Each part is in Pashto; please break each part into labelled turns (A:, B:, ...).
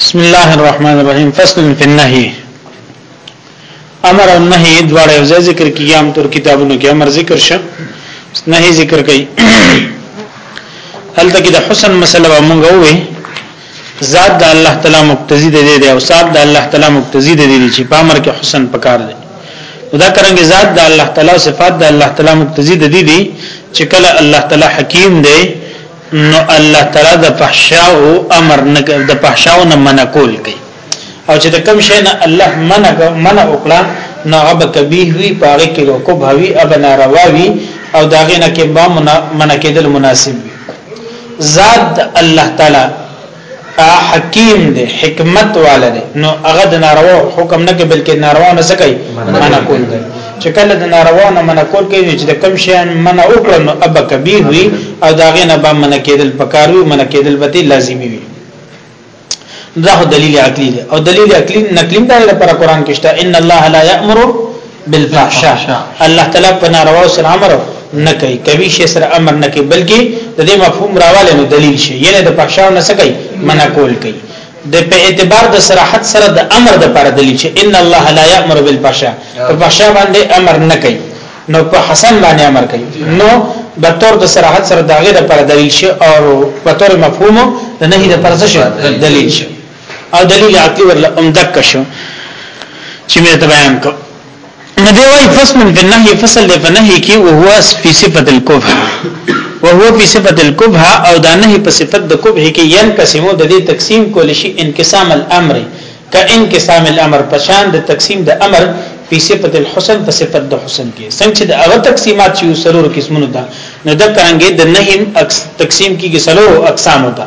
A: بسم الله الرحمن الرحیم فصل فی النهی امر او نهی دواړه یو ځای ذکر کیږي عام طور کتابونو کې امر ذکر شه نهی ذکر کړي هلته کې د حسن مسله به مونږ وې ذات د الله تعالی مقتضی دی دی او صاحب د الله تعالی مقتضی دی دی چې په امر کې حسن پکار دی دا کرانګي ذات د الله تعالی صفات د الله تعالی مقتضی دی دی چې کله الله تعالی حکیم دی نو الله تعالی د فحشاء امر نه د فحشاء نه منع کول کوي او چې د کوم شي نه الله منع منع وکړه نو هغه کبیح وی پاره کې کو بھاوی اب ناروا وی او داغه نه کې با منع کېدل مناسب وی ذات الله تعالی حکیم دی حکمت والا دی نو هغه د ناروا حکم نه کوي بلکې ناروا نه سکی منع کول دی چې کله د ناروا نه منع کول کوي چې د کم شي منع وکړ نو ابا کبیر وي او دا غي نه به منع کېدل پکارو منع کېدل به لازمي وي دا دلیل عقلی دی او دلیل عقلی نقلی دا لپاره قران کې شته ان الله لا یامر بالفحشاء الله تعالی په ناروا سره امر نه کوي کوي شي سره امر نه کوي بلکې د دې مفهوم راواله نو دلیل شي یعنی د فحشاء نه سکی منع کول کوي د په اعتبار د صراحت سره د امر د پر دلیل شي ان الله لا یامر بالفحشاء په فحشاء باندې امر نه کوي نو په حسن باندې امر کوي نو به تور د صراحت سره داغه د پر دلیل شي او په تور مفهوم د نهي د پر څه دلیل شي او دلیل عقلی ورله امدک شو چې مې ته بیان کو نو دی وايي فصل په نهي فصل دی په نهي کې او هو په صفت الکفه او هو په صفت الکفه او دا نهي په صفت د کفه کې ين قسمو د دې تقسیم کول شي انقسام الامر کا انقسام الامر پشان د تقسیم د امر په صفت الحسن په صفت د حسن کې څنګه چې د هغه تقسیمات چې سلور قسمونه ده نو دا څنګه د نهي تقسیم کې سلور اقسام ده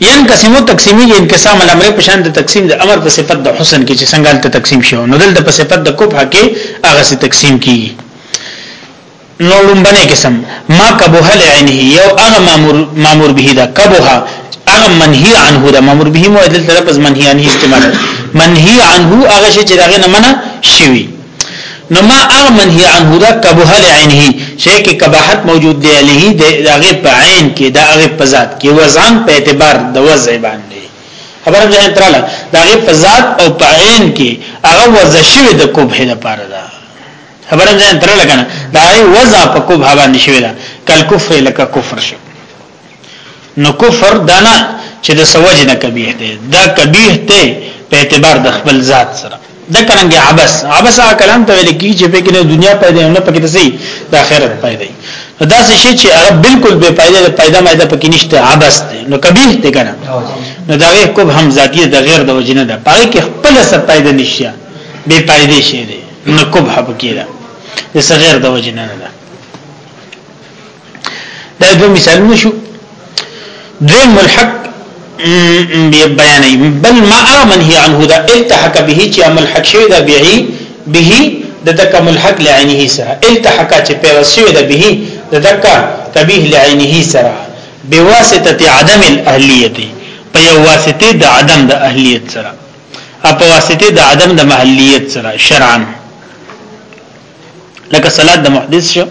A: ین قسمو تقسیمی کې انقسام الامر په شان د تقسیم د امر په صفت د حسن کې چې څنګه ته تقسیم شو نو دلته په صفت د کوب حقې هغه سي تقسیم کیږي نو لومبنه قسم ما کبوه لعینه یو هغه مامور مامور به دا کبوه هغه منهی عنه دا مامور به مو دلته لفظ منهی عنه استعمال منهی عنه هغه شی چې داغه نه منع شوی نو ما هغه منهي عنه دا کبه لعینه شی کې کباحت موجود دی له د هغه په عین کې د هغه په ذات کې وزن په اعتبار د وضع باندې خبره ده تراله د هغه په ذات او په عین کې هغه وضع شوی د کبه لپاره ده خبره ده تراله کنه دا وضع په کبه باندې شوی ده کل کفر لک کفر شو نو کفر دانا چې د سوج نه کبیح دی دا کبیح دی په اعتبار د خپل ذات سره دا څنګه عبس عبس کلام ته ویل کی چې په کې دنیا پیدا نه پکې ته سي د آخرت پیدا دا څه شي چې هغه بالکل بے پیدا د پیدا مایده پکې نشته عبس دی نو کبیح دی کنه نو دا غیر کوب هم ذاتی د غیر د وجنه ده پای کې خپل سره پیدا نشي بے پیدا شي دی نو کوب حب کیده د صغیر د وجنه نه ده دا دوه مثالونه شو دوی ملحق بیان بل ما ارى منهي عنه دا التحق به چې ملحق شوی دا به به د دک ملحق لعینه سره التحق چې پیوسیو دا به د دک کبیه لعینه سره بواسطه عدم الاهلیت په یو واسطه د عدم د اهلیت سره په واسطه د عدم د محلیت سره شرعاً لکه صلات د محدث شو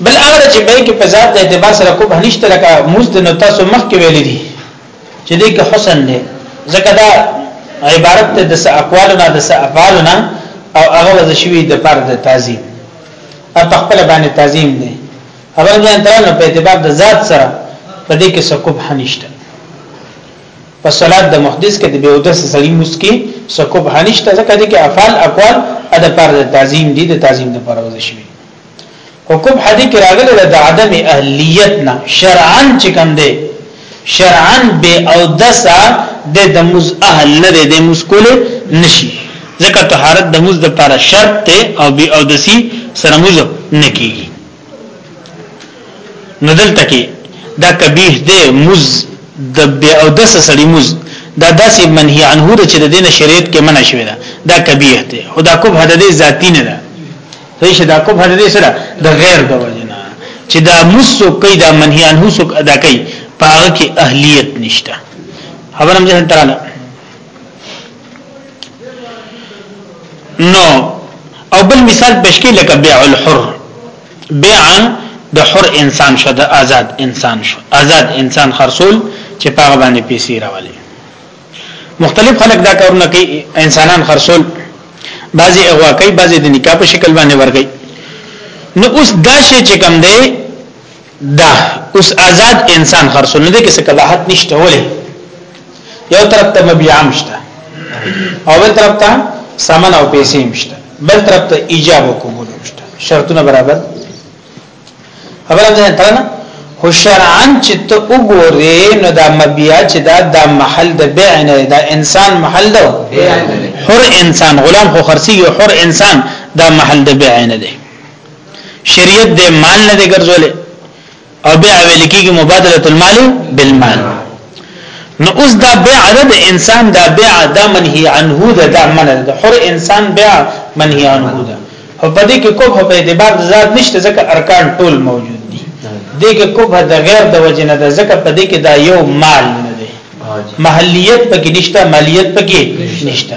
A: بل هغه چې به کې په ذات د اعتبار سره کوم هنيشته لکه مزد نو تاسو مخ کې ویل دي چې دې کې حسن دی ځکه دا عبارت ته د اقوال نه د افعال نه او هغه وز شوی د پر د تعظیم او تخپل باندې تعظیم دی اول ځان ته په اعتبار د ذات سره په دې کې سکوب هنيشته په صلات د محدث کې د بیودس سړي مسکی سکوب هنشته ځکه دي کې افعال اقوال ادا پر د تعظیم دي د تعظیم د پر وځي شوی حکم حدیث کې راغلی د عدم اهلیت نه شرعاً چې کوم دی شرعاً به او دسا د د مز اهل نه د مسکول نشي ځکه طهارت د مز د پر شرط ته او به او دسی سره مز نه کیږي نو دلته کې دا کبیح دی مز د بیا او دس سړی مز دا داسې منهی عنه د چې د دین شریعت کې منع شوی دا دا کبیح دی خدا کوب حد دې ذاتی نه ده صحیح شدا کوب حد دې سره د غیر د وجنه چې دا مسو کوي دا منهی عنه سو ادا کوي پاغه کې اهلیت نشته خبرم ځه تراله نو او بل مثال پیش کړي لکه بيع الحر بيعا د حر انسان شو د آزاد انسان شو آزاد انسان خرصول چې په هغه باندې پیسې راولي مختلف خلک دا کارونه کوي انسانان خرصول بعضي اغوا کوي بعضي د نکاح په شکل باندې ورګي نو اوس دا شی چې کم دی دا اوس آزاد انسان خرڅول نه دي کې څه کلاحت نشته ولې یو طرف ته مبيعام شته او بل طرف ته سامان او پیسې مشته بل طرف ته ایجاب او قبول مشته شرطونه برابر خبره ده ته نه خو شرعاً چې ته وګورې نو دا مبيع چې دا د محل د بيع نه دا انسان محل ده حر انسان غلام خو خرسي حر انسان دا محل د بيع نه دی شریعت د مال نه دی ګرځولې او بیا ویل کېږي مبادله المال بالمال نو اوس دا بيع د انسان دا بيع د منهي عنه ده دا من ده حر انسان بيع منهي عنه ده او په دې کې کوه په اعتبار ذات نشته ځکه ارکان ټول موجود دي دې کې کوه د غیر د وجه نه ده ځکه په دې کې دا یو مال نه ده محلیت پکې نشته مالیت پکې نشته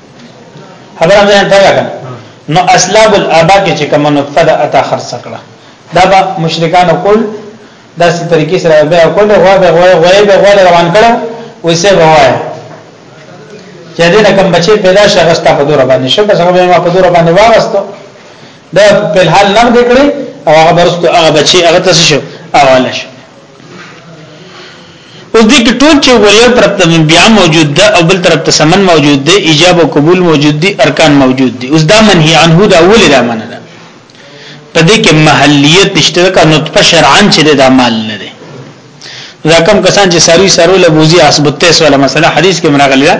A: خبره ځان ته لګا نو اسلاب الابا کې چې کوم نطفه ده اتا خرڅ کړه دا به مشرکان کول دا ست طریقې سره به کول غوا به غوا غوا به غوا روان کړو وسه به وای چې دې نه کوم بچي پیدا شغستا په دور باندې شو بس هغه ما په دور باندې واغستو دا په حال نه دکړي او هغه برستو هغه بچي هغه تاسو شو اواله شو اوس دې کې ټول چې وګورئ یو طرف ته بیا موجود ده او بل طرف ته سمن موجود ده ایجاب او قبول موجود دي ارکان موجود دي اوس دا منهي عنه دا اول دا منه ده په دې کې محلیت نشته کا نطفه شرعا چې دا مال نه ده دا کم کسان چې ساروی سارو لبوزي اسبته سواله مثلا حدیث کې مراغلی ده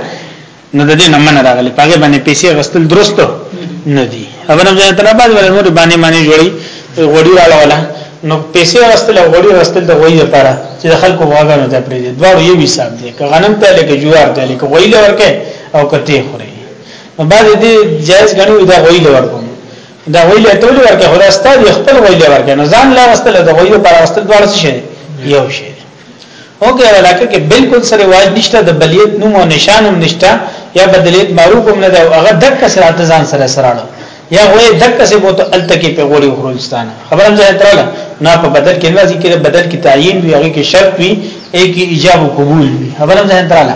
A: نو د دې نه من راغلی پاګه باندې پیسې غستل درست نه دي اوبنه ځای ته بعد ولې نور باندې باندې جوړي غوړي راړوله نو پیسې غستل او غوړي غستل د غوي لپاره چې د خلکو واګه نه پرې دي دوه یو حساب دي که غنم ته لکه جوار ته لکه غوي لورکه او کته خوري نو بعد دې جائز غنو دا غوي لورکو دا غوي له ټول ورکه خدا ستاسو خپل غوي لورکه نه ځان لا غستل د غوي لپاره غستل دوه شي یو شي او که علاقه کې بالکل سره واج نشته د بلیت نوم او نشان هم نشته یا بدلیت معروف هم نه دی او هغه دک سره ځان سره سراړو یا وې دک سره بو ته التکی په غوري خرجستان خبرم ځای تراله نه په بدل کې نه ذکر بدل کې تعین وی هغه کې شرط وی اې کې ایجاب او قبول وی خبرم ځای تراله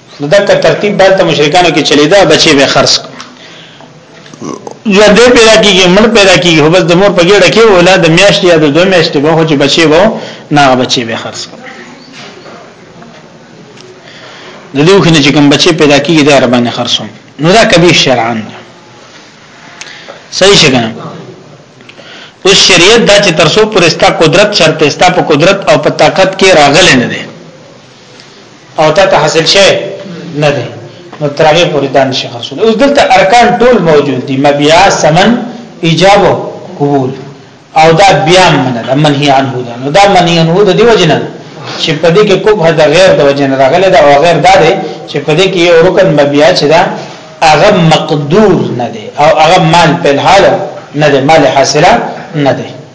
A: نو دا ترتیب بل ته مشرکانو کې چلیدا بچي به خرڅ ژوند پیدا کیږي مړ پیدا کیږي هو بس د مور په ګډه کې ولا د میاشتې یا د دوه میاشتې به هو چې بچي وو نه بچي به خرڅ د دې خو نه چې کوم بچي پیدا کیږي دا ربانه خرڅوم نو دا کبیر شرعاً صحیح څنګه اوس شریعت دا چې ترسو پرستا قدرت شرط استا په قدرت او په طاقت کې راغلی نه دی او تا ته حاصل شي نه دی نو ترغه پوری دان شي حاصل اوس دلته ارکان ټول موجود دي مبيع سمن ایجاب قبول او دا بیا من دا منهی عنه دا نو دا منهی عنه دا دی وجنه چې په دې کې کوبه د غیر د وجنه راغله دا او غیر دا دی چې په دې کې یو رکن مبيع چې دا هغه مقدور نه دی او هغه مال په حال نه دی مال حاصله نه دی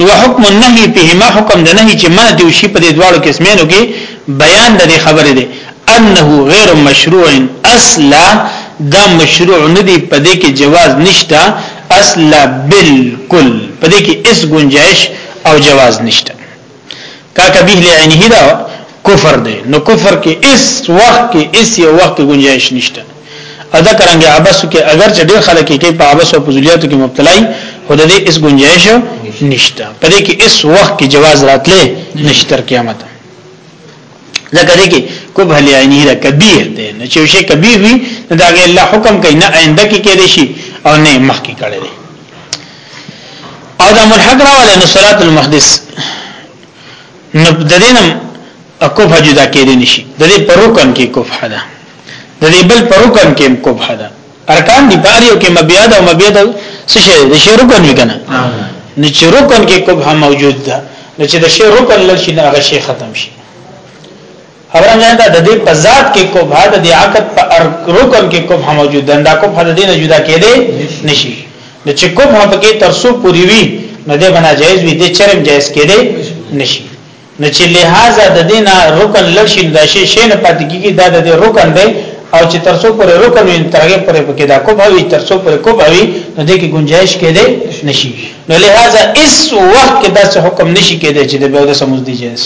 A: نو حکم النهي فيهما حکم د نهي چې منع دی شي په دې دواړو قسمینو کې بیان د دې خبرې دی انه غیر مشروع اصلا دا مشروع ندی په دې کې جواز نشته اصلا بالکل په دې کې اس گنجائش او جواز نشته کا کبیه لعینه دا کفر دی نو کفر کې اس وخت کې اس یو وخت گنجائش نشته ادا کرانګي عباس کې اگر چې ډېر خلک کې په عباس او فضولیاتو کې مبتلا دي خو د دې اس گنجائش نشته په دې کې اس وخت کې جواز راتلې نشتر قیامت ځکه دې کې کوب هل عینی را کبیر دی نو چې شي کبیر وي دا غي الله حکم کوي نه آینده کې کې دي شي او نه مخ کې کړي دي او دا ملحق راواله نو صلات المحدث نو د دینم کوفه جدا کېدې نشي د دې پروکن کې کوفه ده د دې بل پر رکن کې مکوبه ده ارکان دي باریو کې مبيد او مبيد څه شي د شی رکن وی کنه نو چې رکن کې کوبه موجود ده نو چې د شی رکن لشي نه هغه شی ختم شي خبره نه ده د دې په ذات کې کوبه د دې عقد په رکن کې کوبه موجود ده دا کوبه د دې نه جدا کېده نشي نو چې کوبه پکې ترسو پوری وی نو دې بنا جایز وي دې چرم جایز کېده نشي نو چې لہذا د دینه رکن لشین د شی شین پاتې کیږي دا د رکن دی او چې ترسو پر رکن وي ترغه پر پکې دا کوب وي ترسو پر کوب وي نو د کې گنجائش کېده نشي نو لہذا اس وخت کې دا څه حکم نشي کېده چې د بيوده سمز دي جنس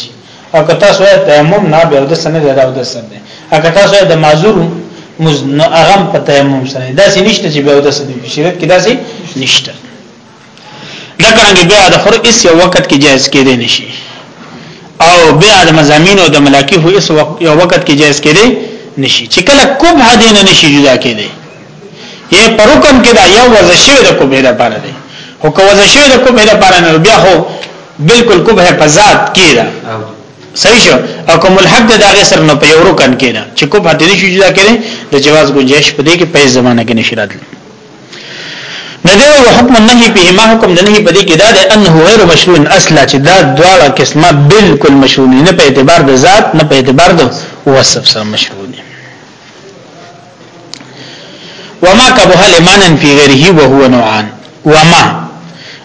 A: او که تاسو تیمم نه بيوده سنه دا بيوده سنه او که تاسو د معذور مز نو اغم په تیمم سره دا سې نشته چې بيوده سنه شریعت کې دا سې نشته دا کرانګي بیا د خور اس یو وخت کې جایز کېدې نشي او بیا د مزامین او د ملاکی هو اس یو وخت کې جایز کېدې نشي چې کله کوب هدین نشي جدا کېدې یې پرکم کې دا یو وځ شوی د کوبه د پاره دی او کو وځ شوی د کوبه د پاره نه بیا خو بالکل کوبه په ذات کې ده صحیح شو او کوم الحق د داغه سر نه په یو رکن کې ده چې کوبه هدین شي جدا کېدې د جواز گنجائش په دې کې په زمانه کې نشي راتلی ندی او حکم النهي په ما حکم د نهي په دې کې دا ده انه غیر مشروع اصلا چې دا دواړه قسمه بالکل مشروع نه په اعتبار د ذات نه په اعتبار د وصف سره مشروع دي وما کبه لمانن فی غیره وهو نوعان وما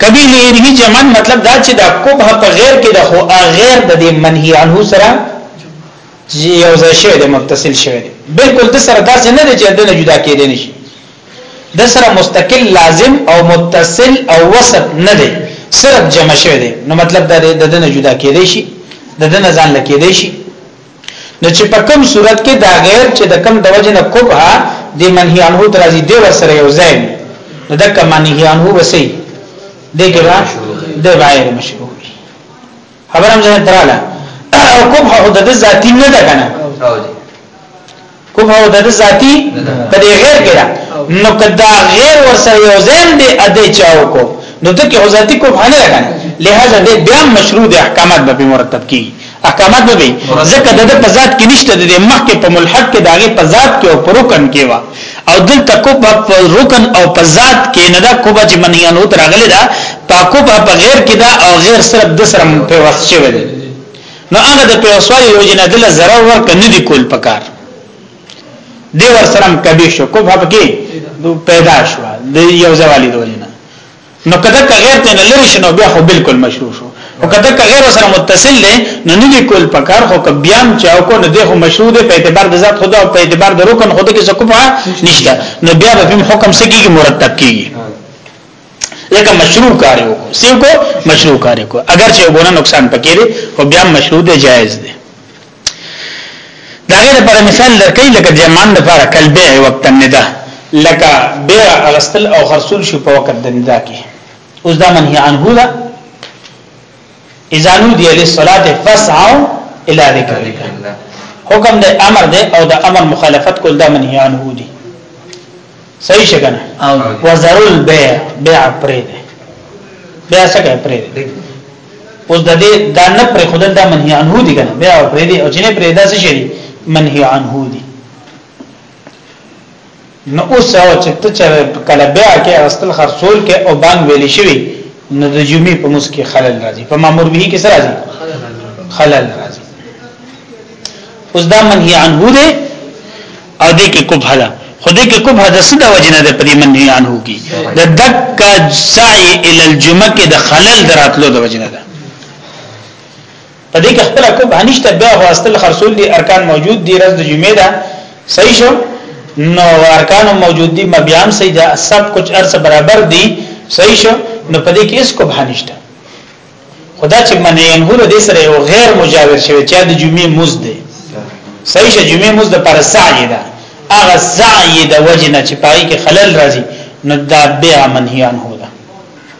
A: کبی لغیره جمع مطلب دا چې دا کوبه په غیر کې د خو غیر د دې منهی عنه سره چې یو ځای شوی د متصل شوی دی بالکل د سره داسې نه دی چې د نه جدا کېدې نشي د سره مستقل لازم او متصل او وسط نه دی صرف جمع شوی دی نو مطلب دا دی د نه جدا کېدې شي د نه ځان لکېدې شي نو چې په کوم صورت کې دا غیر چې د کم د وجه نه کوبه د منهی عنه ترازی دی ور سره یو ځای نو د کم منهی عنه وسی دی کې را د غیر مشروع خبرم ځان تراله کوبه د ذاتی نه ده کنه کوم او د ذاتی په دې غیر کې نو کدا غیر ورسره یو زم دې اده چاو کو نو ته کې ذاتی کو نه لګا لہذا دې بیا مشروع د احکامات به مرتب کی احکامات به ځکه د په ذات کې نشته د مخکې په ملحد کې داغه په ذات کې او پر رکن کې وا او دلته کو په رکن او په ذات کې نه دا کو چې منیان او ترغله دا پاکو په غیر کې دا او غیر صرف د سره په واسطه شوی دی نو هغه د پیوسوالي د وجه نه دله ضرر ورک نه دی کول پکار دی ور سره کبي شو کو په کې پیدا شو د یو ځوالي د وجه نه نو کله غیر ته نه لری شنو بیا خو بالکل مشروع شو او کله غیر سره متصل دی نو نه دی کول پکار خو کبيام چاو کو نه دی خو مشروع دی په اعتبار د ذات خدا او په اعتبار د رکن خود کې څه کوه نشته نو بیا به حکم سکیږي مرتب کیږي لکه مشروع کار یو سیو کو مشروع کار کو اگر چې وګونه نقصان پکې دی او بیا مشروع دی جایز دی دا غیر پر مثال درکې لکه جمان د پر کلبه وخت نه ده لکه بیا اغستل او خرصول شو په وخت د ندا کې اوس دا منهي عنه ده اذا نودي للصلاه فاسعوا الى ذكر الله حکم د امر دی او د امر مخالفت کول د منهی عنه دی صحیح شګنه او وزرل بيع بيع پرې دی بيع څنګه پرې دی اوس د دې د نه پرې خدل د منهی عنه دی کنه بيع پرې دی او جنې پرې دا څه شي منهی عنه دی نو اوس او چې ته چې کله بیا کې اصل خرصول کې او بان ویل شوی نو د جمعې په مس کې خلل راځي په مامور به کې سره راځي خلل راځي اوس دا منهي عنه ده او دې کې کوبه ده خدای کې کوم حدث د وجنه د پدې منهي عنه کی د دک سعی ال الجمعه کې د خلل دراتلو د وجنه ده په دې کې خپل کوب هنيشته بیا واستل خرصول دي ارکان موجود دي رز د جمعې ده صحیح شو نو ارکان موجود دي مبيام صحیح ده سب کچھ ارس برابر دي صحیح شو نو په دې کې اس کوب هنيشته خدا چې منې انهور دې سره یو غیر مجاور شوی چې د جمعې موز ده صحیح شه جمعې موز د پر سعی ده هغه سعی د وجنه چې پای کې خلل راځي نو دا بیا منهیان هو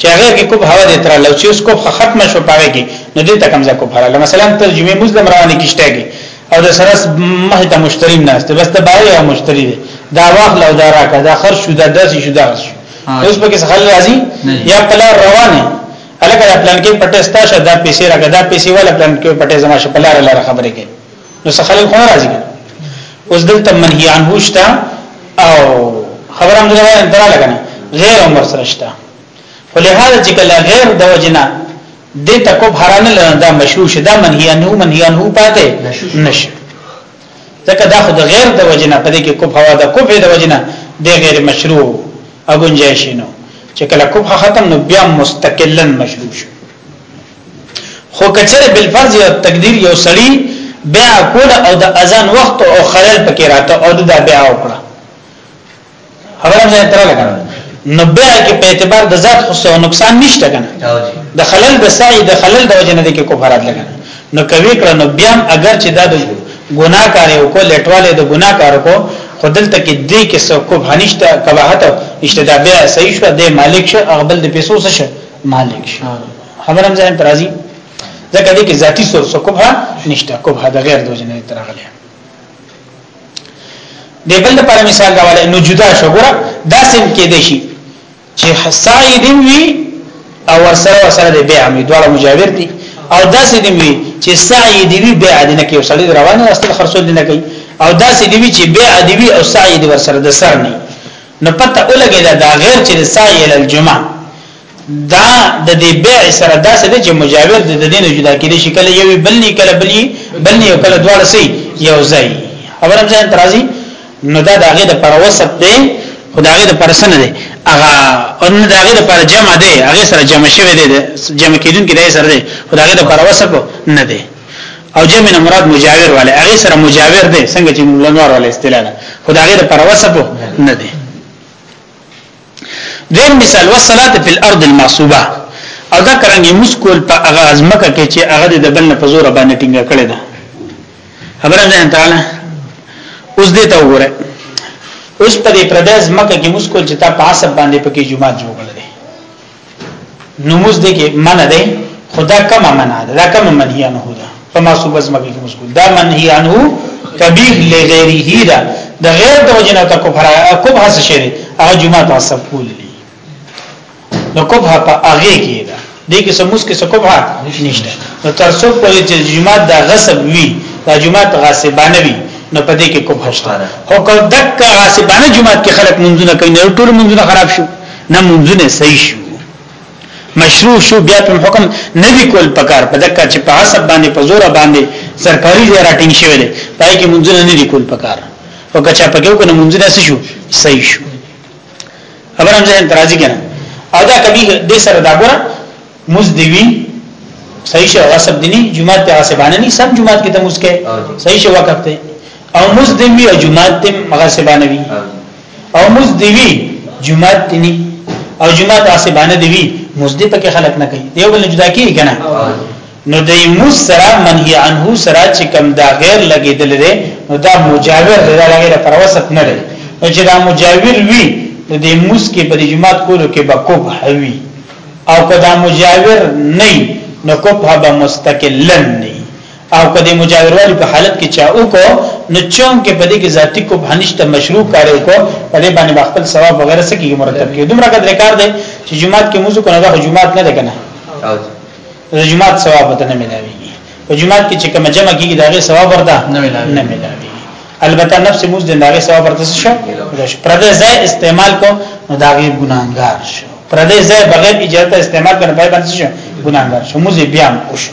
A: چې هغه کې کوب هوا دې تر لو چې اوس کوب ختم شو پاره کې نو دې تکم ځکو پاره مثلا ترجمه مسلم روانه کیشته کې او د سره مه ته مشتری نه است بس ته بای او مشتری دې دا واخل او دا راکا دا خرج شو دا داسې شو دا شو اوس په کې خل راځي یا پلا روانه الکه پلان کې پټه ستا شدا پیسې راګه دا پیسې ولا پلان کې پټه زما شپلار لاره خبرې کې نو څه خلک خو راځي اوس دلته منهي عنه شته او خبره هم دغه درا لګنه غیر عمر سره شته ولهدا چې کله غیر د وجنه د تکوب حرانه لنه دا مشروع شده منهي عنه منهي عنه پاتې نشه ځکه دا خو د غیر د وجنه په دې کې کوب هوا د کوب د وجنه د غیر مشروع اګونجای شي نو چې کله کوب ختم نو بیا مستقلا مشروع شي خو کچره بل فرض او تقدیر یو سړی بیا کول او د اذان وخت او خلل پکې راته او دا بیا وکړه خبره مې تر لګا نو بیا کې په اعتبار د ذات خو سو نقصان نشته کنه د خلل د سعی د خلل د وجنه د کې کفارات لګا نو کوي کړه نو بیا اگر چې دا د ګناکار یو کو لټواله د ګناکار کو خدلته کې دې کې سو کو بهنيشته کباحت اشتدا بیا صحیح شو د مالک شو اغبل د پیسو څه مالک شان خبر هم ځان ترازی ځکه دې کې ذاتی سور سو کوبه نشته کوبه د غیر د وجنه ترغله د بل پر مثال راواله نو جدا شو ګره دا سم کې دی شي چې سعی دی وی او سره سره د بیع می دواړه مجاور دي او دا سې دی وی چې سعی دی وی بیع دی نه کې وسړي روانه واستل خرصول نه کوي او دا سې دی وی چې بیع دی وی او سعی دی ور سره د سر نه نو پته ولګی دا, دا غیر چې سعی ال الجمعه دا د دې بیع سره داسې د چې مجاور د دین جدا کړي شي کله یو بلنی کله بلی بلنی او کله دواړه سي یو ځای خبرم ځان ترازی نو دا دغه د پر وسط دی خدای د پر سن دی هغه ان دغه د پر جمع دی هغه سره جمع شوی دی جمع کیدون کې دی سره دی خدای د پر وسط نه دی او جمع نه مراد مجاور والے هغه سره مجاور دی څنګه چې لنور والے اصطلاح ده خدای غیر پر وسب نه دی دیم مثال والصلاه فی الارض المعصوبه او دا کرانګي مسکول په هغه ازمکه کې چې هغه د بل په زور باندې ټینګه کړی ده خبره ده تعالی اوس دې ته وګوره اوس په دې پرداز مکه کې مسکول چې تا په عصب باندې پکې جمعه جوړ نموز دې کې منع ده خدا کما منع ده دا کما منهی عنه ده په ما صوبه زمګي کې مشغول دا منهی عنه کبیح لغیره ده د غیر د وجنه ته کفر کوب حس شي هغه جمعه تعصب کول دي نو کوب په هغه کې ده دې کې سموس کې سکوب ها نشته نو تعصب په چې جمعه د غصب وی دا جمعه غصبانه وی نو په دې کې کوب هشته هو کو دک غصبانه جمعه کې خلک منځونه کوي نو ټول منځونه خراب شي نه منځونه صحیح شو مشروع شو بیا په حکم نه دی کول پکار په دکا چې په حسب باندې په زور باندې سرکاري ځای راټینګ شوی دی پای کې منځونه نه دی کول پکار او کچا پکې کو نه منځونه څه شو صحیح شو خبر هم ځین ترازی کنه او دا کبي د سره دا ګره مزدوی صحیح شو غصب دیني جمعه ته غصبانه نه سم جمعه کې ته مسکه صحیح شو وخت ته او مزدوی او جمعه ته غصبانه وی او موږ دی وی جمعات تنی او جمعات عصبانه دی وی موږ دی پکې خلق نه کوي یو بل جدا کیږي کنه نو د موږ سره منهی عنه سره چې کم دا غیر لګیدل دی نو دا مجاور دی دا غیر پر وسط نه دی نو چې دا مجاور وی نو د موږ کې په جمعات کولو کې به کوب حوی او کدا مجاور نه نو کوب به مستقلن نه او که د مجاوروالی په حالت کې چا وکړو نو چون کې په دې کې ذاتی کو بهنشته مشروع کار وکړو په دې باندې خپل ثواب وغیرہ سره کې مرتب کې دومره قدر کار دی چې جمعات کې موضوع کنه دا جمعات نه ده کنه د جمعات ثواب ته نه ملاوي په جمعات کې چې کوم جمع کیږي داغه ثواب ورته نه ملاوي نه ملاوي البته نفس موز د داغه ثواب ورته شو پردې ځای استعمال کو نو داغه ګناګار شو پردې ځای بغیر اجازه استعمال کنه پای باندې شو ګناګار شو موز بیا وشو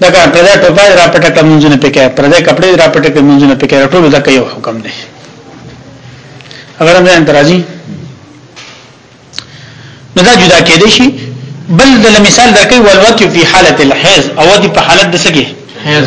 A: دا کار پردې ټوپه را پټه کړه منځونه پکې پردې کپڑے را پټه کړه منځونه پکې ټول دا کوي حکم دی اگر هم ځان ترازی نو دا جدا کېدې شي بل د مثال درکې ولوت فی حالت الحیض او دی په حالت د سګي حیض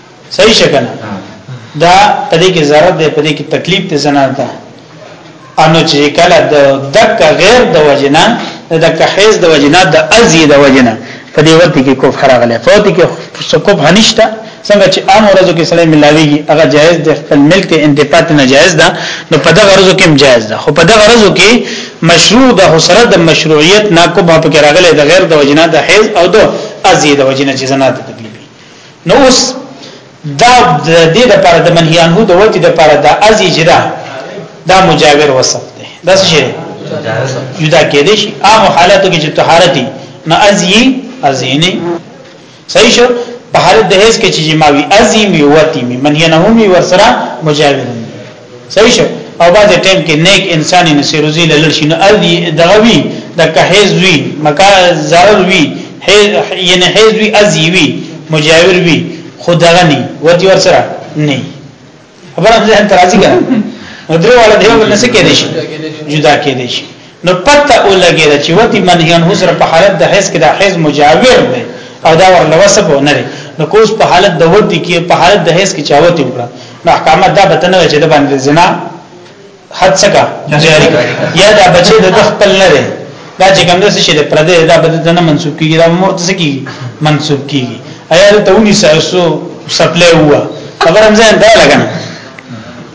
A: صحیح شګنه دا پدې کې ضرر دی پدې کې تکلیف ته زنان ده انو چې کله د دک غیر د وجنا د دک حیز د وجنا د ازي د وجنا پدې وخت کې کفر غلې فوت کې سکوب هنيشته څنګه چې عام ورځو کې سړی ملاويږي هغه جایز دی خپل ملک انتفاع نه جایز ده نو په دغه ورځو کې هم جایز ده خو په دغه ورځو کې مشروع ده حسره د مشروعیت ناکوب په کې راغلي د غیر د وجنا د حیز او د ازي د وجنا چې زنات نو اوس دا د دې لپاره د منهي عنه د وجه لپاره د از اجرا دا مجاور وصف دی دا څه شي جدا کې دي شي هغه حالاتو کې چې طهارتي نه ازي ازيني صحیح شو په حالت د هیڅ کې چې جماوي ازي میوتی می منهي عنه می ورسره مجاور صحیح شو او باز ټیم کې نیک انسان نه سی روزي لړ شي نو ال دی دغوی د کهیز وی مکا zarar وی یعنی حیز وی ازی وی مجاور وی خدغنی ورته ور سره نه خبره ځه ترازی کړه نو درو والا دیو بل نسکه دي شي جدا کې دي شي نو پته ولګی چې وتی منهیان حسر په حالت د حیز کې د حیز مجاور دی او دا ورله وسب نه دی نو کوس په حالت د ودی کې په حالت د حیز کې چاوتی وکړه نو احکامات دا به نه چې د باندې زنا حد څخه جاری یا دا بچی د خپل نه دی دا چې کوم څه شي د پردې دا به د نه منسوب کیږي دا مرته څه کیږي منسوب کیږي ایا ته ونی ساسو سپلای هوا خبر هم ځان دا لګنه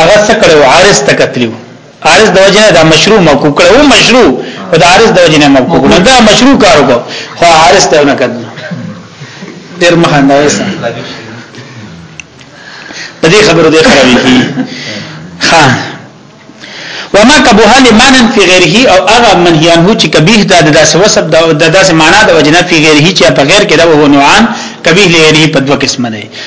A: هغه څه کړو عارض ته کتلیو عارض د وجنه دا مشروع موقوف کړو مشروع او دا عارض د وجنه موقوف کړو دا مشروع کارو کو خو عارض ته نه کتل ډیر مهانده وسه د دې خبرو د خرابې کی ها وما کبوه لمانا فی غیره او هغه منهیان هو چې کبیه دا د داسې وسب د داسې معنا د وجنه فی غیره چې په غیر کې دا وو نوعان کبیه لري په دوه قسمه دی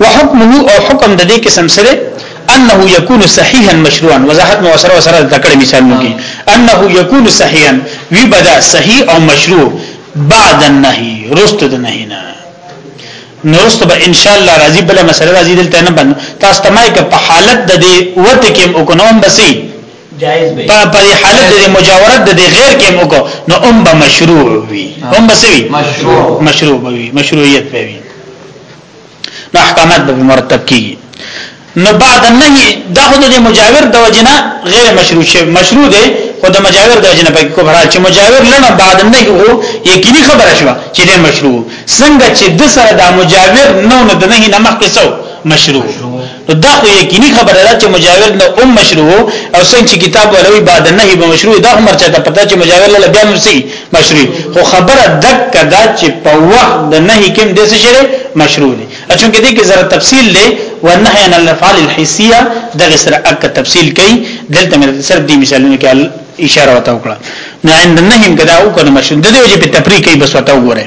A: وحکمه او حکم د دې قسم سره انه يكون صحيحا مشروعا وضاحت مو سره سره ذکر مثالونه کې انه يكون صحيحا وی بدا صحيح او مشروع بعد النهي رست د نهي نه نورست به ان شاء الله راضي بل مسله راضي دلته نه بند تاسو تمای ک په حالت د دې وته کې وکونم بسي
B: جائز به
A: په په حالت د مجاورت د غیر کې وکړو نو ام به مشروع وي ام به سوي
C: مشروع
A: مشروع به وي مشروعیت به وي نو احکامات به مرتب کیږي نو بعد النهي دا خود د مجاور د وجنه غیر مشروع شي مشروع دی خود د مجاور د وجنه په کوم حال چې مجاور لنه بعد النهي هو یقیني خبره شوه چې د مشروع څنګه چې د سره د مجاور نو نه د نهي نه مخکې سو مشروع نو دا خو یقیني خبره ده چې مجاور نه ام مشروع او څنګه چې کتاب ولوي بعد نه به مشروع دا هم مرچا ته پتا چې مجاور له بیا مرسي مشروع خو خبره دک کدا چې په وخت د نه کوم د څه شری مشروع دي اچون کې دې کې زره تفصیل لې والنهي عن الافعال الحسيه دغه سره اک تفصیل کوي دلته مې صرف دې مثالونه کې اشاره وتا وکړه نه عند النهي کدا او کنه مشروع د دې وجه په تفریق کې بس وتا وګوره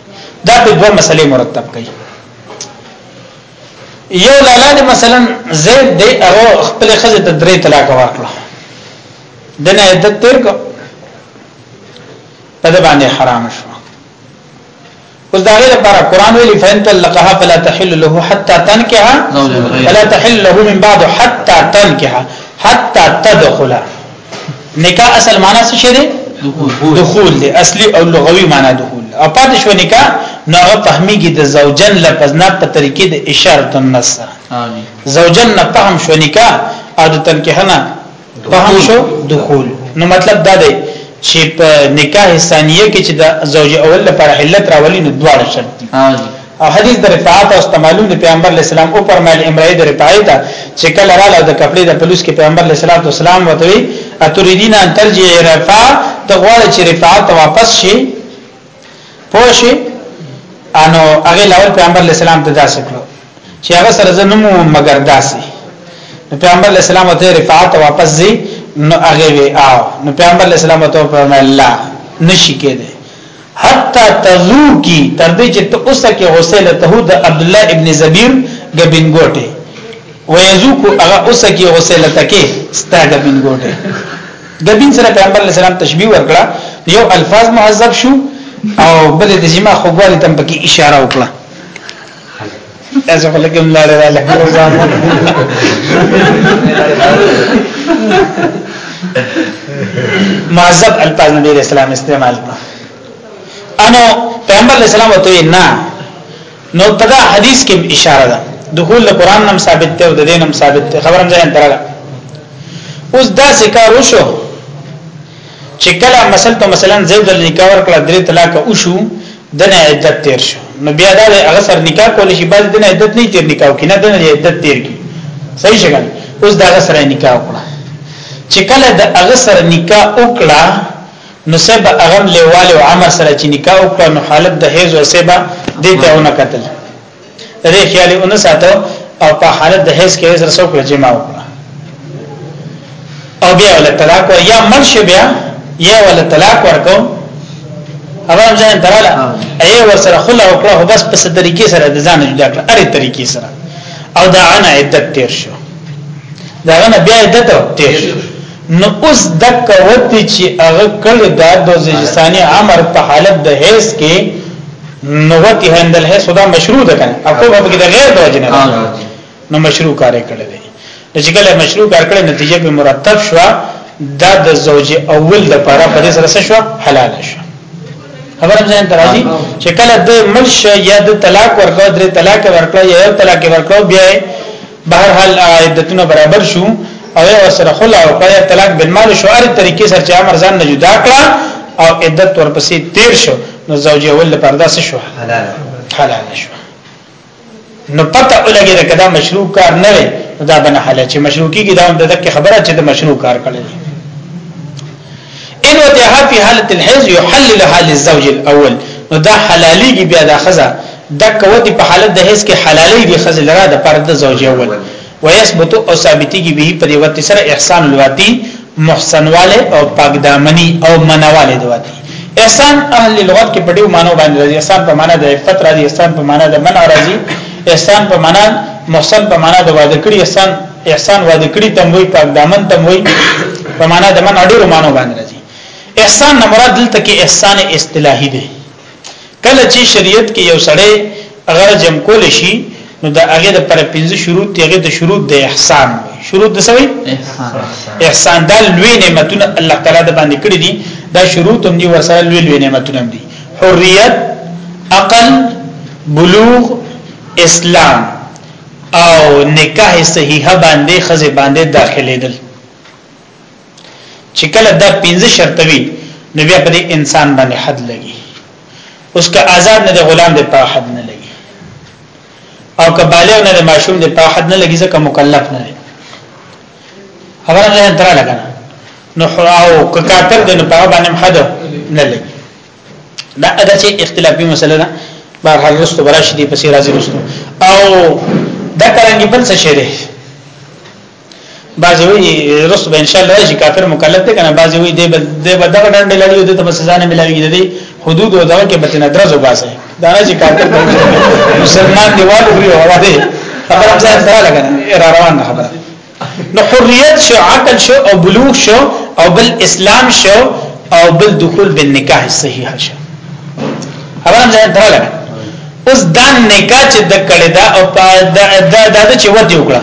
A: دا په دوه مسلې مرتب کړي یو لالا دی مثلا زید دی هغه خپل خزه ته درې طلاق ورکړه دنه عدت تیر کو په دې باندې حرام شو اوس دا غیر لپاره قران ویلی فین طلقها فلا تحل له حتا تنکها فلا تحل له من بعد حتا تنکها حتا تدخل نکاح اصل معنا څه شي دی دخول دی اصلي او لغوي معنا دخول او پاتې شو نکاح نو هغه فهميږي د زوجن لفظ نه په طریقې د اشاره النص زوجن نه فهم شو نکاح او د تنکیح نه فهم شو دخول نو مطلب دا دی چې په نکاح ثانیه کې چې د زوج اول لپاره علت راولي نو دواړه شرط دي او حدیث د رفاعت او استعمالو د پیغمبر علی السلام او پرمایل امرای د رفاعت چې کله رااله د کپړې د پولیس کې پیغمبر علی السلام وتوی اتریدین ان ترجع رفاع د غواړي چې رفاعت واپس شي پوه شي انو هغه لور پیغمبر علی السلام ته داسې کړو چې هغه سره زنمو مگر داسې پیغمبر علی السلام ته رفاعت واپس زی نو هغه وی او نو پیغمبر علی السلام ته فرمایله نشی کېده حتی تذوقی تر دې چې ته اوسه کې غسلته د عبد الله ابن زبیر غبنګوټه ويذوق هغه اوسه کې غسلته کې ستا غبنګوټه غبین سره پیغمبر علی السلام تشبیه ورکړه یو الفاظ مهذب شو او بل د جما خوګوالي تم پکې اشاره وکړه تاسو په لګم لاړې را لګو ځان معذب الفاظ نبی علیہ السلام استعمال کړ انو پیغمبر علیہ السلام ته نه نو پدا حدیث کې اشاره ده دخول قرآن نم ثابت ته او د دینم ثابت ته خبرم ځای درغه اوس دا ذکر وشو چې کله مثلا مثلا زید النکاح ور کړ درې طلاق او شو دنه عدت تیر شو نو بیا دا هغه سر نکاح کول شي بعض دنه عدت نه تیر نکاح کینه دنه عدت تیر کی صحیح شګه اوس دا هغه سره نکاح وکړه چې کله د هغه سره نکاح وکړه نو سبا هغه لیواله عمر سره چې نکاح وکړه نو حالت د حیض او سبا دې ته ونه قتل د دې خیال یې ونه ساتو او په حالت د هیڅ کې سره څوک جمع وکړه او بیا ول طلاق ور یا مرش بیا یا ول طلاق ورکو هغه هم ځان دراله ای ور سره خلا وکړه هو بس په طریقې سره د ځان جدا کړ اره طریقې سره او دا انا عدت تیر شو دا انا بیا عدت تیر شو نو اوس دک وتی چې هغه کړه د دوزجسانی امر په حالت د هیڅ کې نو وتی هندل هیڅ دا مشروع ده کنه اكو به کې د غیر د وجنه نو مشروع کار کړی دی چې کله مشروع کار کړی نتیجه به مرتب شو دا د زوج اول د پاره په دې سره شو حلال شو خبرم ځان ترازی چې کله د ملش یا د طلاق ورکړه درې طلاق ورکړه یا یو طلاق ورکړه بیا بهر حال عدتونه برابر شو او یو سره خلا او کړه طلاق بالمال شو هر طریقې سره چې امر ځان نه جدا کړه او عدت ورپسې تیر شو نو زوج اول لپاره داس شو
B: حلال
A: حلال شو نو پته ولګی دا کدا مشروع کار نه وي دا بنه حلال چې مشروع کیږي دا د خبره چې د مشروع کار کړي ان وتها فی حالت الحیض یحللها للزوج الاول نو دا حلاليږي بیا دا خزه د کوتی په حالت د حیض کې حلالي دي خزه لرا د پر د زوج اول ويثبت او ثابتيږي به په دې وخت سره احسان الواتی محسنواله او پاکدامنی او منواله دوات احسان اهل لغت کې په دې معنی باندې راځي احسان په معنی د عفت راځي احسان په معنی د منع راځي احسان په معنی محسن په معنی د واده کړی احسان احسان وعده کړی تم وای پاک دامن تم وای په معنا د من اډورو مانو باندې راځي احسان نه مراد دلته کې احسان اصطلاحي دی کله چې شریعت کې یو سړی اگر جم کول شي نو دا هغه د پر پنځه شروط دی هغه د شروط د احسان شروط د سوي
C: احسان
A: احسان د لوی نعمتونه الله تعالی د باندې کړی دي دا شروط هم دي ورسره لوی لوی نعمتونه دي حریت عقل بلوغ اسلام او نکاح صحیحه باندې خزه باندې داخليدل چې کله دا پنځه شرط وي نو بیا په انسان باندې حد لګي اوس که آزاد نه د غلام د په حد نه لګي او که بالغ نه د معشوم د په حد نه لګي ځکه مکلف نه دی خبره نه تر لګنه نو او که کافر د نه په باندې حد نه لګي دا اگر چې اختلافي مسله ده بهر حال رستو براش دي پسې راځي رستو او دا کارنګ بل څه شي دی بعضی وی رستو به ان شاء الله راشي کافر مکلف دي کنه بعضی وی دی به دی به دغه ډنډ لړیو د تم سزا نه ملایوي دي حدود او دغه کې بتنه درځو باسه دا نه چې کافر مسلمان دی والو خو هوا دی خبره ځان سره لګنه را روان خبره نو حریت شو عقل شو او بلوغ شو او بل اسلام شو او بل دخول بالنکاح صحیح شو خبرم ځان درلګ اوس دا نکاح چې د کړه دا او دا دا دا چې ودی وکړه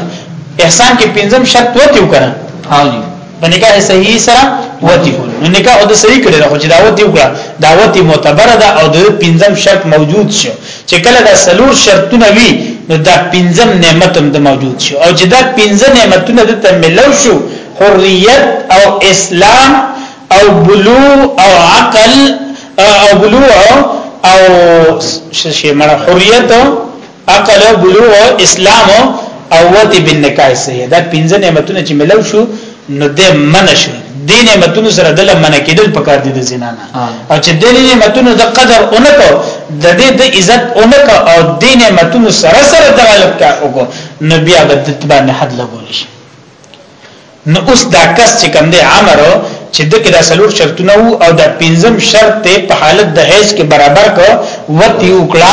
A: احسان کې پنځم شرط ودی وکړه
C: ها جی
A: د نکاح صحیح سره ودی نو نکاح د صحیح کړه خو چې دا ودی وکړه دا ودی معتبر ده او د پنځم شرط موجود شو چې کله دا سلور شرطونه وي نو دا پنځم نعمت هم د موجود شو او چې دا پنځه نعمتونه د ته ملو شو حریت او اسلام او بلوغ او عقل او بلوغ او شې مړه حریت عقل او بلوغ اسلام او وتی بن نکاح سي دا پنځه نعمتونه چې ملو شو نو د منش د نعمتونو سره د لمن کېدل پکار دي د زنا نه او چې د نعمتونو د قدر اونکو د دې د عزت اونکو او د نعمتونو سره سره د غلط کا وکړو نو بیا به د تبان حد لګول شي نو اوس دا کس چې کوم دی عمرو چې د کې دا سلور شرطونه او دا پنځم شرط په حالت د حیض کې برابر کو وتی وکړه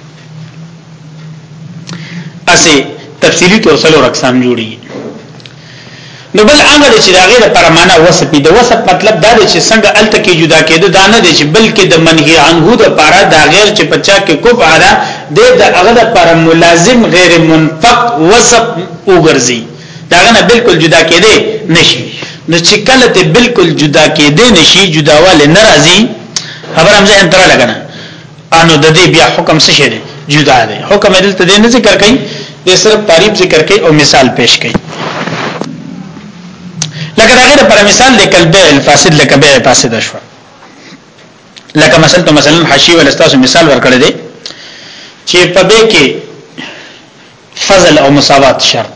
A: اسی تفصیلی تور سلو رقصان جوړي نو بل هغه چې دا غیر پر معنا وسپی د وسپ مطلب دا دی چې څنګه الته کې جدا کېده دا نه دی چې بلکې د منهی عنه د پاره دا غیر چې پچا کې کوب اړه د هغه د پر ملازم غیر منفق وسپ وګرځي دا نه بالکل جدا کېده نشي نو چې کله ته بالکل جدا کېده نشي جداواله ناراضي خبر هم ځه انتره لګنه انو د دې بیا حکم څه شي جدا دی حکم دلته دې نه ذکر کړي د صرف تعریف ذکر کړي او مثال پیش کړي لکه دا غیر پر مثال د کلب الفاسد لکه به فاسد شو لکه مثلا تو مثلا حشی ول استاسو مثال ورکړی دی چې په به کې فضل او مساوات شرط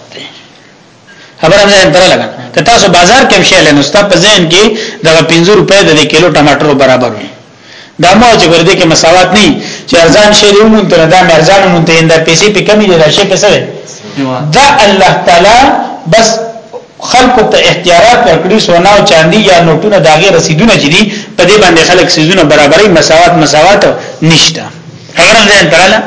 A: خبر هم ځان تر لګا که تاسو بازار کې شي لنو ستا په ذهن کې د 50 روپۍ د کیلو ټماټرو برابر وي دا مو چې ګرځي کې مساوات نه چې ارزان شي دی مونږ ته دا مرزان مونږ ته انده پیسې په کمی دي دا شي په سره دا الله تعالی بس خلق ته اختیارات ورکړي سونا او چاندي یا نوټونه داغه رسیدونه چې دي په دې باندې خلک سيزونه برابرۍ مساوات مساوات نشته خبره ځان تراله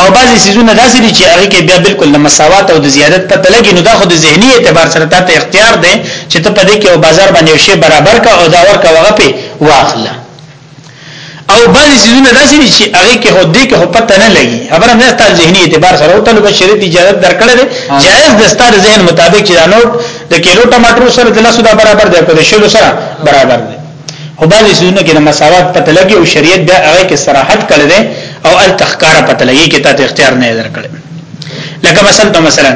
A: او بعضی سيزونه داسې دي چې هغه کې بیا بالکل د مساوات او د زیادت پته لګي نو دا خو د ذهني اعتبار سره ته اختیار دی چې ته په دې کې او بازار باندې شی برابر کا او دا ورکا وغه په واخله او بعضی سيزونه داسې دي چې هغه کې هو دې کې هو پته نه لګي خبره نه ستاسو ذهني اعتبار سره او ته لږه شریط اجازه درکړه دي جائز د ستاسو ذهن مطابق چې دا نوټ د کیلو ټماټر سره د لاسو دا برابر دی په شلو سره برابر دی خو بعضی سونه کې د مساوات پته لګي او شریعت بیا هغه کې صراحت کړی دی او التخکار پته لګي کې ته اختیار نه درکړ لکه مثلا ته مثلا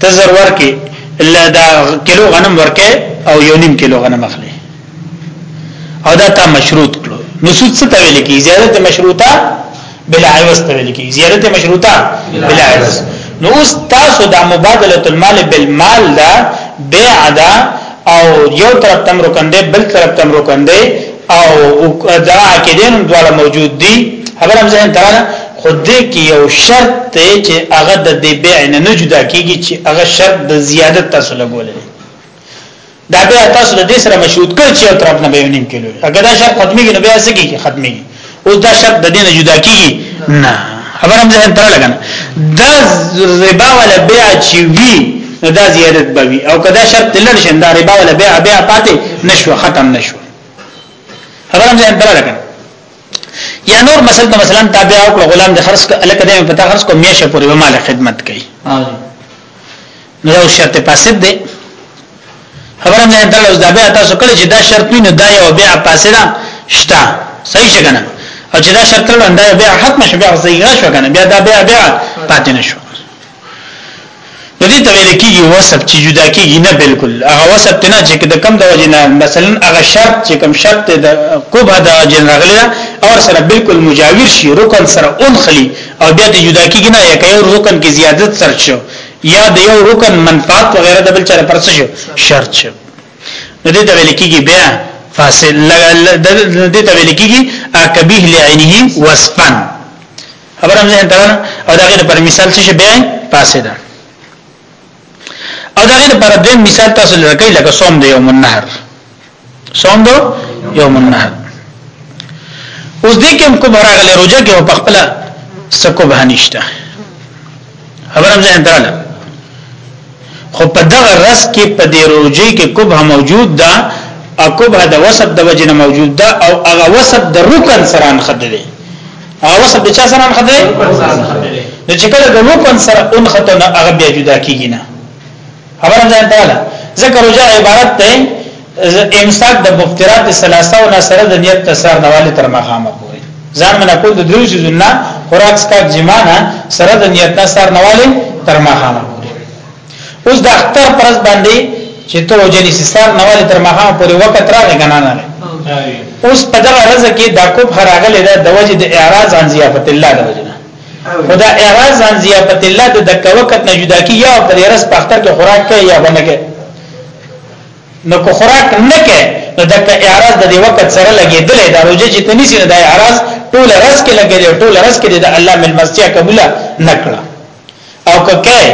A: ته ضرور کې دا کیلو غنم ورکه او یو نیم کیلو غنم اخلي او دا تا مشروط کړو نو سود څه ته ویل کی زیادت مشروطه بلا عوض ته ویل کی زیارت مشروطه بلا عوض نو اوس تاسو دا مبادله المال بالمال دا بیع دا او یو طرف تم رکنده بل طرف تم رکنده او دا عقیدین دواړه موجود دي خبر هم ځین تراله خود دې کې یو شرط ته چې هغه د دې بیع نه نه جدا کیږي چې هغه شرط د زیادت تاسو لګولې دا بیا تاسو د دې سره مشروط کړ چې یو طرف نه به یو نیم کیلو اګه دا شرط ختميږي نو بیا څه کیږي ختميږي اوس دا شرط د دې نه جدا کیږي نه خبر هم ځین تر لګنه دا ربا ولا بيع چې وی دا زیادت بوي او کدا شرط لړ شین دا ربا ولا بيع بيع پاتې نشو ختم نشو خبر هم ځین تر لګنه یا نور مثلا مثلا تابع او غلام د خرڅ الکه د پتا خرڅ کو میشه پورې مال خدمت کوي نو دا شرط فاسد دی خبره مې درل اوس دا بیا تاسو کړی چې دا شرط نه دا یو بیا فاسده شته صحیح څنګه او چې دا شرط نه دا بیا ختم شو بیا صحیح شو کنه بیا دا بیا بیا پاتې نشو نو دې ته ویل کېږي وسب چې جدا کېږي نه بالکل هغه وسب ته نه چې د کم د وجه نه مثلا هغه شرط چې کم شرط د کوبه د جن راغلی او سره بالکل مجاور شي رکن سره اونخلي او بیا ته جدا کېږي نه یا یو رکن کې زیادت سره شو یا د یو رکن منفعت وغیرہ د بل چا لپاره څه شو شرط شو نو دې ته ویل کېږي بیا فاصل دې ته ویل کېږي اکبیه لعینه وصفن خبر هم ځین ترانه او دا غیر پر مثال څه بیا فاسد او دا غیر پر دې مثال تاسو لکه لکه صوم دی یوم النهر صوم دو یوم النهر اوس دې کوم کوبه راغله روزه کې په خپل سکوبه نشته خبرم ځان دراله خو په دغه رس کې په دې روزه کې کوبه موجود ده او کوبه د وسب د وجنه موجود ده او هغه وسب د رکن سره انخد دی هغه وسب د چا سره انخد دی نو چې کله د رکن سره انخته نه هغه بیا جدا کیږي نه خبره ځان ته ده ځکه روزه عبارت ده امساک د مفترات ثلاثه او سره د نیت تسار نواله تر مخامه پوري ځان من کول د دریو سيزونه خوراک سکا جمانه سره د نیت تسار نواله تر مخامه پوري اوس د اختر پرز باندې چې ته روزه نیسی سار نواله تر مخامه پوري وخت راغی کنه نه اوس په دغه رزه کې دا کوب خراغله ده د وجه د اعراض عن ضیافت الله د وجه خدا اعراض عن ضیافت الله د دک وخت نه جدا کی یا په رس په اختر کې خوراک کوي یا باندې کوي نو کو خوراک نه کوي نو دک اعراض د دې وخت سره لګیدل دا روزه چې تنيسي نه د اعراض ټول رس کې لګیدل ټول رس کې د الله مل مسجد قبول نه کړه او که کوي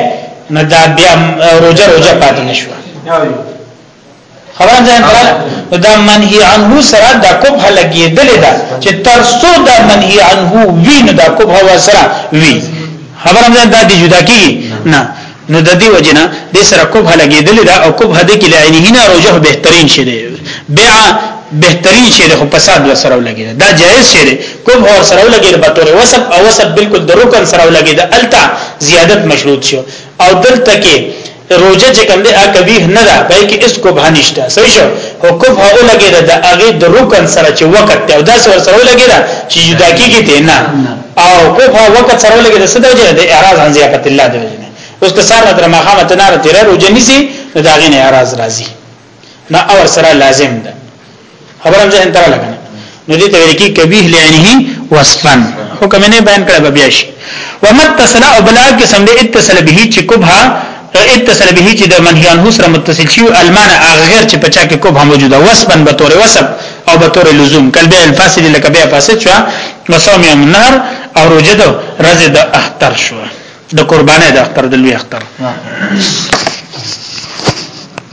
A: نو دا بیا روزه روزه پاتې نشو خبره ځان برابر دا منهي عنه سره دا کوبه لګیدل دا چې تر څو دا منهي عنه وین دا کوبه وسره وی خبره ځان دا دی جدا کی نه نو د دې وجنه د سره کوبه لګیدل دا او کوبه د کې لعینه نه روجه بهترین شه دی بیا بهترین شی له فساد و سره لګی دا جائز شی دی کوم اور سره لګی په تور وسب او وسب بالکل د رکن سره لګی دا التا زیادت مشروط شو او دلته کې روجه چې کوم دی اکبیه نه ده پای کې اس کوبه نشته صحیح شو هو کوبه او لګی ده د هغه د رکن سره چې وخت ته او دا سره سره لګی ده چې جدا کیږي ته نه او کوبه وخت سره لګی ده سده وجه ده اعراض عن زیافت الله ده وجه اوس که سره در مخامه تنار تیر روجه نسی دا غینه اعراض راځي نه اور سره لازم ده خبرم ځه انتره لګنه نو دې ته ویل کی کبیح لعنه وصفن حکم نه بیان کړه بیا شي ومتصل او بلا کې سم دې اتصل به چې کوبها اتصل به چې د منهیان هو سره متصل شي المان غیر چې پچا کې کوبه موجوده وصفن به تور وصف او به تور لزوم کله به الفاسد لکه بیا فاسد شو وصوم یوم النهر او روجه ده رزه د اختر شو د قربانه د اختر د لوی اختر